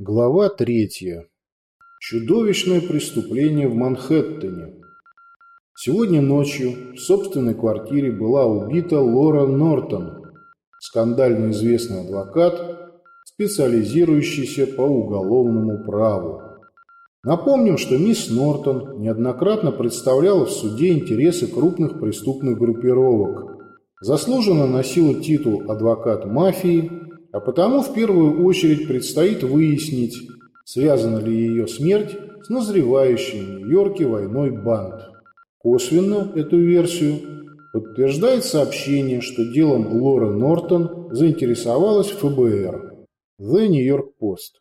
Глава третья. Чудовищное преступление в Манхэттене. Сегодня ночью в собственной квартире была убита Лора Нортон, скандально известный адвокат, специализирующийся по уголовному праву. Напомним, что мисс Нортон неоднократно представляла в суде интересы крупных преступных группировок, заслуженно носила титул «адвокат мафии», а потому в первую очередь предстоит выяснить, связана ли ее смерть с назревающей в Нью-Йорке войной банд. Косвенно эту версию подтверждает сообщение, что делом Лора Нортон заинтересовалась ФБР. The New York Post.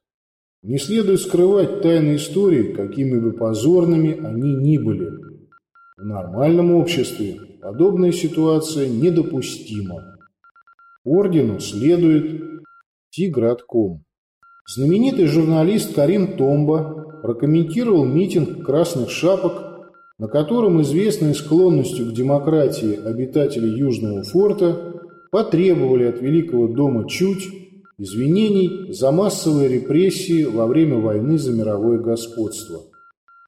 Не следует скрывать тайны истории, какими бы позорными они ни были. В нормальном обществе подобная ситуация недопустима. Ордену следует Тигратком. Знаменитый журналист Карим Томба прокомментировал митинг красных шапок, на котором известные склонностью к демократии обитатели Южного форта потребовали от Великого дома Чуть извинений за массовые репрессии во время войны за мировое господство.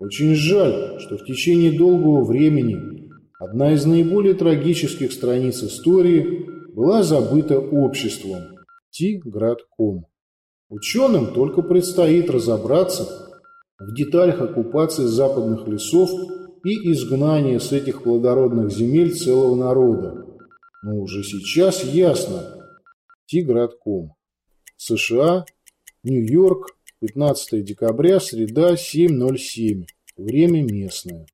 Очень жаль, что в течение долгого времени одна из наиболее трагических страниц истории была забыта обществом – Тигратком. Ученым только предстоит разобраться в деталях оккупации западных лесов и изгнания с этих плодородных земель целого народа. Но уже сейчас ясно. Тигратком. США, Нью-Йорк, 15 декабря, среда, 7.07. Время местное.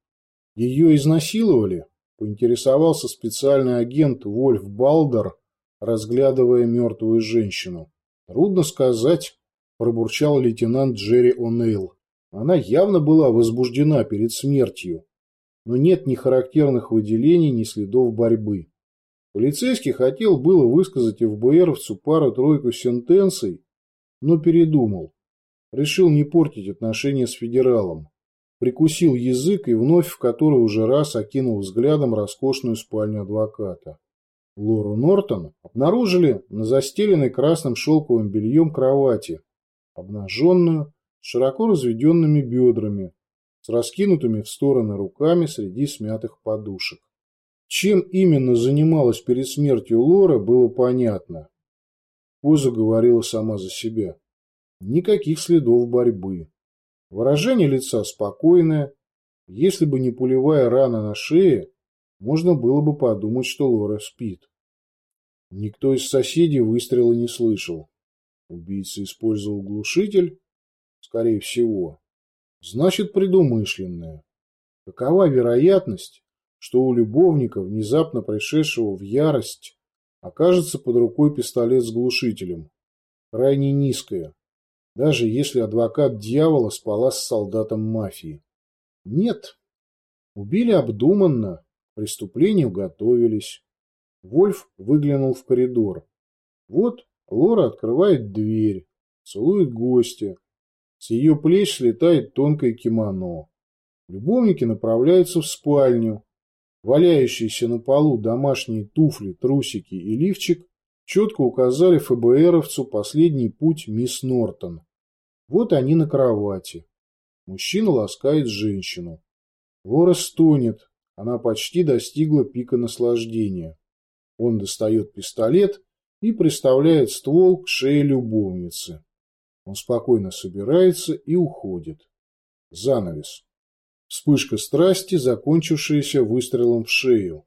Ее изнасиловали? Поинтересовался специальный агент Вольф Балдер разглядывая мертвую женщину. «Трудно сказать», – пробурчал лейтенант Джерри О'Нейл. Она явно была возбуждена перед смертью, но нет ни характерных выделений, ни следов борьбы. Полицейский хотел было высказать ФБРовцу пару-тройку сентенций, но передумал. Решил не портить отношения с федералом. Прикусил язык и вновь в который уже раз окинул взглядом роскошную спальню адвоката. Лору Нортон обнаружили на застеленной красным шелковым бельем кровати, обнаженную, широко разведенными бедрами, с раскинутыми в стороны руками среди смятых подушек. Чем именно занималась перед смертью Лора, было понятно. Поза говорила сама за себя. Никаких следов борьбы. Выражение лица спокойное. Если бы не пулевая рана на шее, можно было бы подумать, что Лора спит. Никто из соседей выстрела не слышал. Убийца использовал глушитель? Скорее всего. Значит, предумышленное. Какова вероятность, что у любовника, внезапно пришедшего в ярость, окажется под рукой пистолет с глушителем? Крайне низкая, даже если адвокат дьявола спала с солдатом мафии. Нет. Убили обдуманно, преступлению готовились. Вольф выглянул в коридор. Вот Лора открывает дверь, целует гостя. С ее плеч слетает тонкое кимоно. Любовники направляются в спальню. Валяющиеся на полу домашние туфли, трусики и лифчик четко указали ФБРовцу последний путь мисс Нортон. Вот они на кровати. Мужчина ласкает женщину. Лора стонет, она почти достигла пика наслаждения. Он достает пистолет и приставляет ствол к шее любовницы. Он спокойно собирается и уходит. Занавес. Вспышка страсти, закончившаяся выстрелом в шею.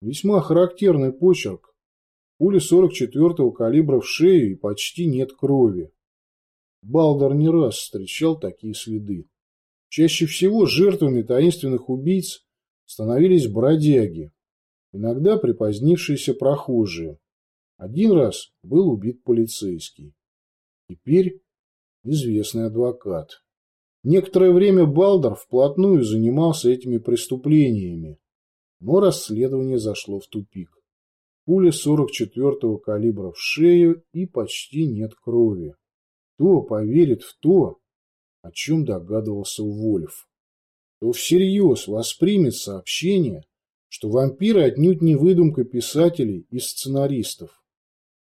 Весьма характерный почерк. Пуля 44-го калибра в шею и почти нет крови. Балдер не раз встречал такие следы. Чаще всего жертвами таинственных убийц становились бродяги, иногда припозднившиеся прохожие. Один раз был убит полицейский. Теперь известный адвокат. Некоторое время Балдер вплотную занимался этими преступлениями, но расследование зашло в тупик. Пуля 44-го калибра в шею и почти нет крови. Кто поверит в то, о чем догадывался Вольф? то всерьез воспримет сообщение, что вампиры отнюдь не выдумка писателей и сценаристов,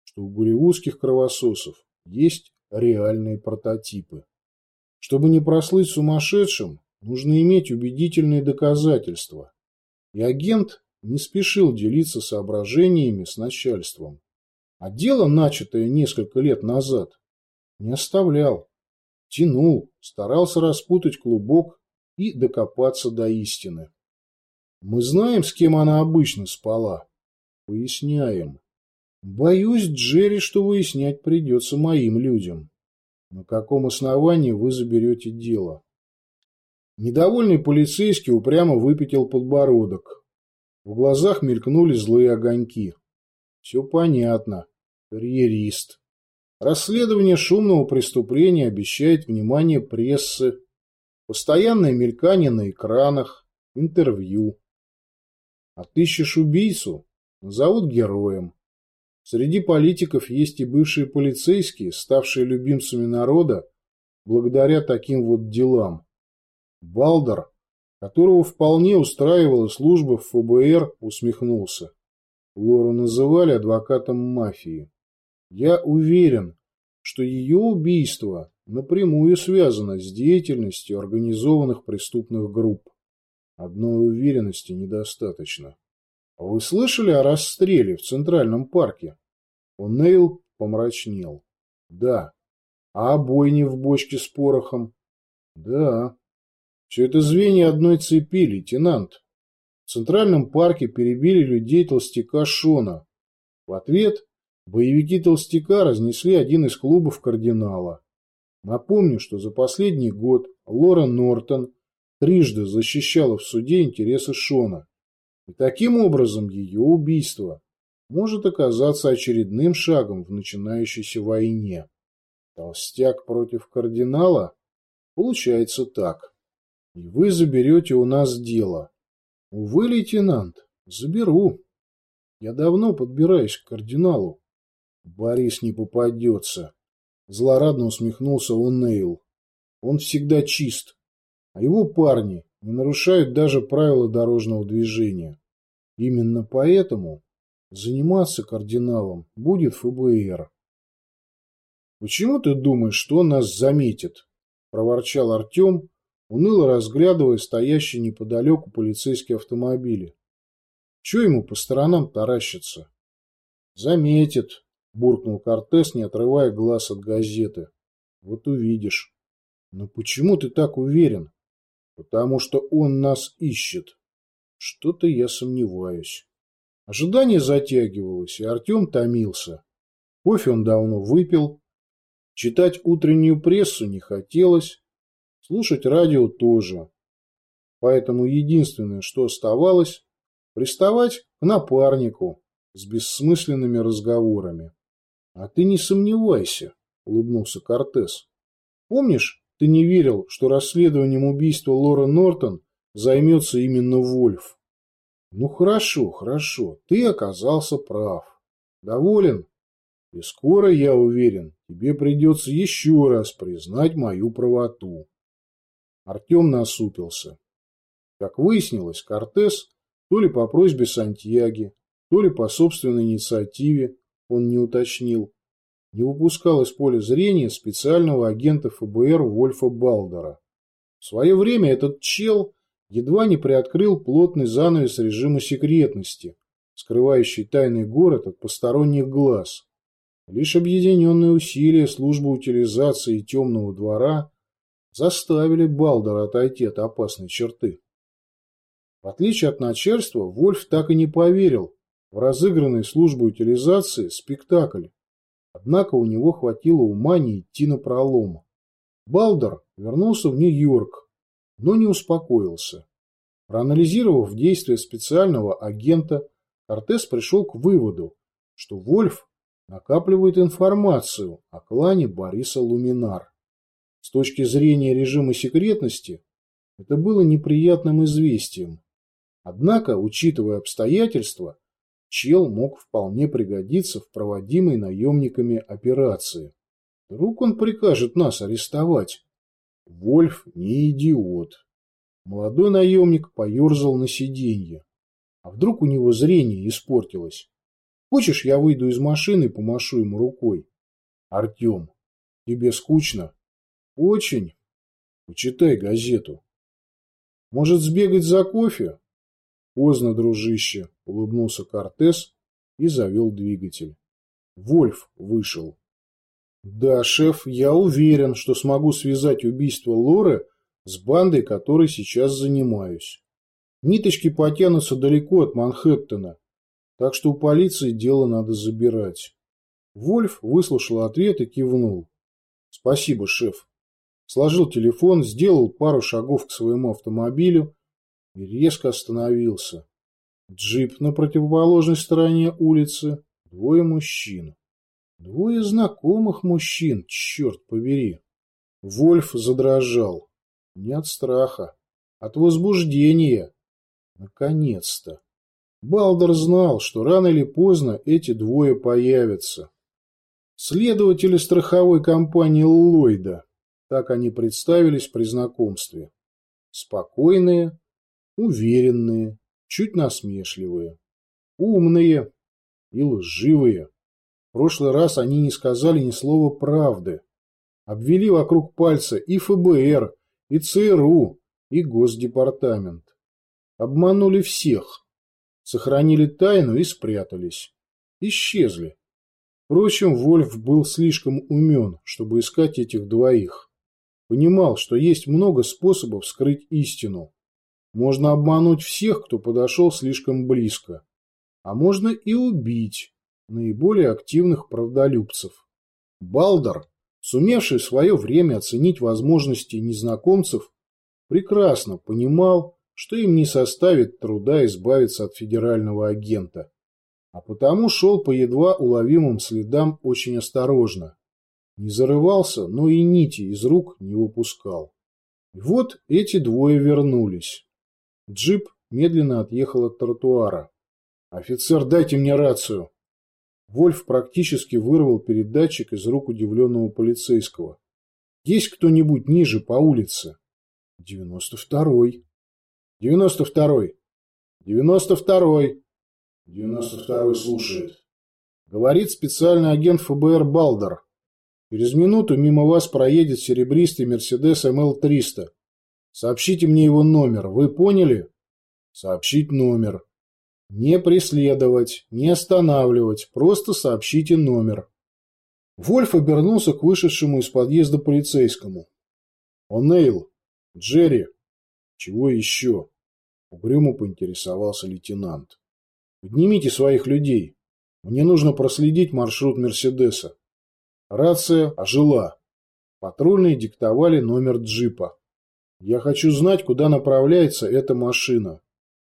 что у голливудских кровососов есть реальные прототипы. Чтобы не прослыть сумасшедшим, нужно иметь убедительные доказательства. И агент не спешил делиться соображениями с начальством. А дело, начатое несколько лет назад, не оставлял. Тянул, старался распутать клубок и докопаться до истины. Мы знаем, с кем она обычно спала. Поясняем. Боюсь, Джерри, что выяснять придется моим людям. На каком основании вы заберете дело? Недовольный полицейский упрямо выпятил подбородок. В глазах мелькнули злые огоньки. Все понятно. Карьерист. Расследование шумного преступления обещает внимание прессы, постоянное мелькание на экранах, интервью. Отыщешь убийцу, назовут героем. Среди политиков есть и бывшие полицейские, ставшие любимцами народа благодаря таким вот делам. Балдер, которого вполне устраивала служба в ФБР, усмехнулся. Лору называли адвокатом мафии. Я уверен, что ее убийство напрямую связано с деятельностью организованных преступных групп. Одной уверенности недостаточно. Вы слышали о расстреле в Центральном парке? Нейл помрачнел. Да. А о бойне в бочке с порохом? Да. Все это звенья одной цепи, лейтенант. В Центральном парке перебили людей толстяка Шона. В ответ боевики толстяка разнесли один из клубов кардинала. Напомню, что за последний год Лора Нортон трижды защищала в суде интересы Шона. И таким образом ее убийство может оказаться очередным шагом в начинающейся войне. Толстяк против кардинала? Получается так. И вы заберете у нас дело. Увы, лейтенант, заберу. Я давно подбираюсь к кардиналу. Борис не попадется. Злорадно усмехнулся он Нейл. Он всегда чист, а его парни не нарушают даже правила дорожного движения. Именно поэтому заниматься кардиналом будет ФБР. «Почему ты думаешь, что он нас заметит?» – проворчал Артем, уныло разглядывая стоящий неподалеку полицейский автомобиль. «Чего ему по сторонам таращится?» «Заметит», – буркнул Кортес, не отрывая глаз от газеты. «Вот увидишь». «Но почему ты так уверен?» Потому что он нас ищет. Что-то я сомневаюсь. Ожидание затягивалось, и Артем томился. Кофе он давно выпил. Читать утреннюю прессу не хотелось. Слушать радио тоже. Поэтому единственное, что оставалось, приставать к напарнику с бессмысленными разговорами. — А ты не сомневайся, — улыбнулся Кортес. — Помнишь, ты не верил, что расследованием убийства Лора Нортон займется именно Вольф. Ну хорошо, хорошо, ты оказался прав. Доволен? И скоро, я уверен, тебе придется еще раз признать мою правоту. Артем насупился. Как выяснилось, Кортес, то ли по просьбе Сантьяги, то ли по собственной инициативе, он не уточнил, не выпускал из поля зрения специального агента ФБР Вольфа Балдера. В свое время этот чел едва не приоткрыл плотный занавес режима секретности, скрывающий тайный город от посторонних глаз. Лишь объединенные усилия службы утилизации темного двора заставили Балдера отойти от опасной черты. В отличие от начальства, Вольф так и не поверил в разыгранный службой утилизации спектакль, Однако у него хватило ума не идти на пролом. Балдер вернулся в Нью-Йорк, но не успокоился. Проанализировав действия специального агента, Кортес пришел к выводу, что Вольф накапливает информацию о клане Бориса Луминар. С точки зрения режима секретности, это было неприятным известием. Однако, учитывая обстоятельства, чел мог вполне пригодиться в проводимой наемниками операции. Вдруг он прикажет нас арестовать. Вольф не идиот. Молодой наемник поерзал на сиденье. А вдруг у него зрение испортилось? Хочешь, я выйду из машины и помашу ему рукой? Артем, Тебе скучно? Очень. Почитай газету. Может, сбегать за кофе? Поздно, дружище, улыбнулся Кортес и завел двигатель. Вольф вышел. Да, шеф, я уверен, что смогу связать убийство Лоры с бандой, которой сейчас занимаюсь. Ниточки потянутся далеко от Манхэттена, так что у полиции дело надо забирать. Вольф выслушал ответ и кивнул. Спасибо, шеф. Сложил телефон, сделал пару шагов к своему автомобилю и резко остановился. Джип на противоположной стороне улицы, двое мужчин. Двое знакомых мужчин, черт побери. Вольф задрожал. Не от страха, от возбуждения. Наконец-то. Балдер знал, что рано или поздно эти двое появятся. Следователи страховой компании Ллойда. Так они представились при знакомстве. Спокойные, уверенные, чуть насмешливые, умные и лживые. В прошлый раз они не сказали ни слова правды. Обвели вокруг пальца и ФБР, и ЦРУ, и Госдепартамент. Обманули всех. Сохранили тайну и спрятались. Исчезли. Впрочем, Вольф был слишком умен, чтобы искать этих двоих. Понимал, что есть много способов скрыть истину. Можно обмануть всех, кто подошел слишком близко. А можно и убить наиболее активных правдолюбцев. Балдер, сумевший в свое время оценить возможности незнакомцев, прекрасно понимал, что им не составит труда избавиться от федерального агента. А потому шел по едва уловимым следам очень осторожно. Не зарывался, но и нити из рук не выпускал. И вот эти двое вернулись. Джип медленно отъехал от тротуара. «Офицер, дайте мне рацию!» Вольф практически вырвал передатчик из рук удивленного полицейского. «Есть кто-нибудь ниже по улице?» «Девяносто второй». «Девяносто второй». «Девяносто второй». «Девяносто второй слушает». Говорит специальный агент ФБР Балдер. Через минуту мимо вас проедет серебристый Мерседес МЛ-300. Сообщите мне его номер. Вы поняли? Сообщить номер. Не преследовать, не останавливать, просто сообщите номер. Вольф обернулся к вышедшему из подъезда полицейскому. «О'Нейл! Джерри!» «Чего еще?» Угрюмо поинтересовался лейтенант. «Поднимите своих людей. Мне нужно проследить маршрут Мерседеса». Рация ожила. Патрульные диктовали номер джипа. «Я хочу знать, куда направляется эта машина.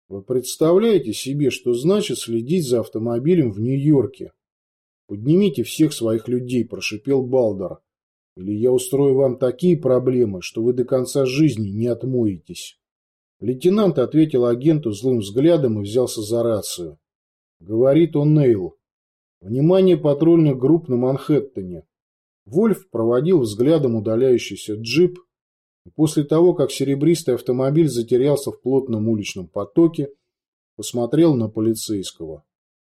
Вы представляете себе, что значит следить за автомобилем в Нью-Йорке? Поднимите всех своих людей», – прошипел Балдер. «Или я устрою вам такие проблемы, что вы до конца жизни не отмоетесь». Лейтенант ответил агенту злым взглядом и взялся за рацию. Говорит он Нейл. Внимание патрульных групп на Манхэттене. Вольф проводил взглядом удаляющийся джип, и после того, как серебристый автомобиль затерялся в плотном уличном потоке, посмотрел на полицейского.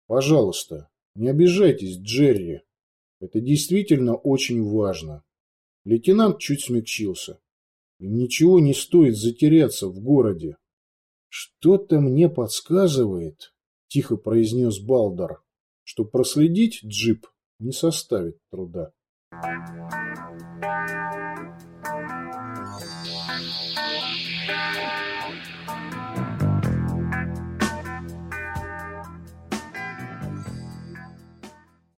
«Пожалуйста, не обижайтесь, Джерри. Это действительно очень важно». Лейтенант чуть смягчился. «Им ничего не стоит затеряться в городе». «Что-то мне подсказывает», — тихо произнес Балдар, «что проследить джип не составит труда». Thank you.